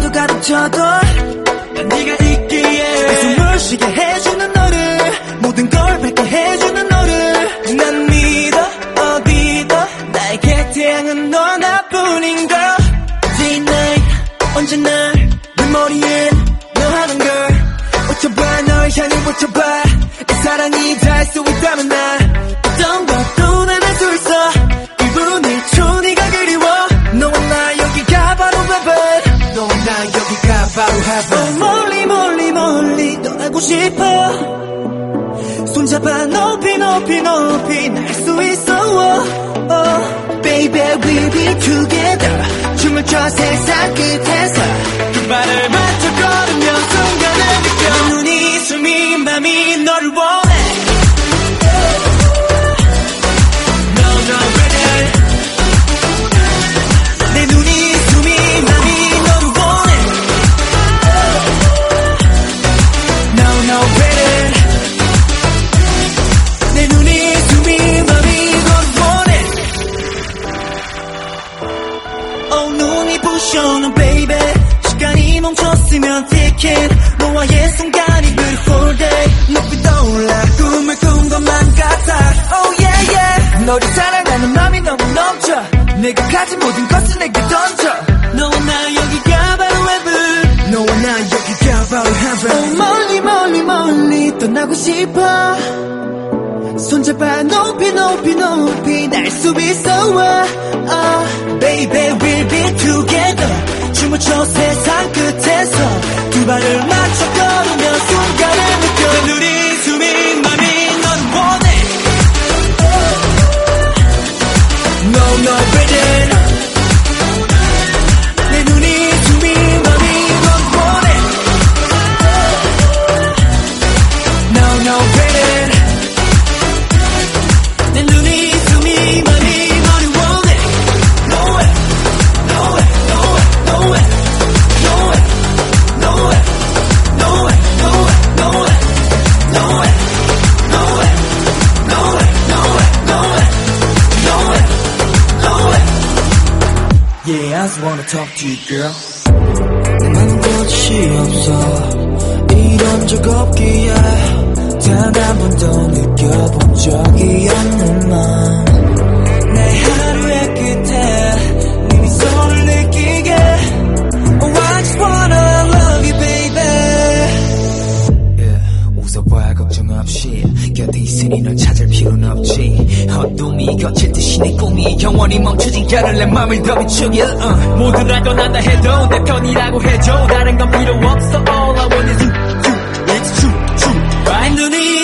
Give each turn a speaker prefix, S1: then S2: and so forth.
S1: 가득 쳐도 난 네가 있기에. 숨을 쉬게 해주는 너를 모든 걸 밝게 해주는 너를. 난 믿어 어디다 나의 곁에 향은 너 하나뿐인 걸. Day night 언제나 내 머리엔 너 하는 걸. 어쩌봐 널 향해 어쩌봐. 이 사랑이 닿을 수 있다면 나 바로 heaven 멀리 멀리 멀리 떠나고 싶어. 손잡아 높이 높이 높이 날 수 있어. oh. Baby we'll be together. 춤을 춰 세상 끝에서. 두 발을 맞춰 걸으며 순간을 느껴. 눈이 숨이 맘이 너 너 baby. 시간이 멈췄으면 ticket 너와의 순간이 beautiful day. 높이 떠올라 꿈을 꾼 것만 같아. Oh yeah yeah. 너를 사랑하는 맘이 너무 넘쳐. 내가 가진 모든 것을 내게 던져. 너와 나 여기가 바로 heaven 너와 나 여기가 바로 heaven oh, 멀리 멀리 멀리 떠나고 싶어. 손잡아 높이 높이 높이 날 수 있어 celebrate Yeah I just wanna talk to you girl 난 끝이 없어 이런 적 없기에 단 한 번도
S2: 걱정 없이 곁에 있으니 널 찾을 필요는 없지. 어둠이 거칠 듯이 내 꿈이 영원히 멈춰진 결을 내 맘을 더 비추길 uh. 어. 모든 알건 한다 해도 내 편이라고 해줘. 다른 건 필요 없어. All I want is you, you, it's true, true 발 눈이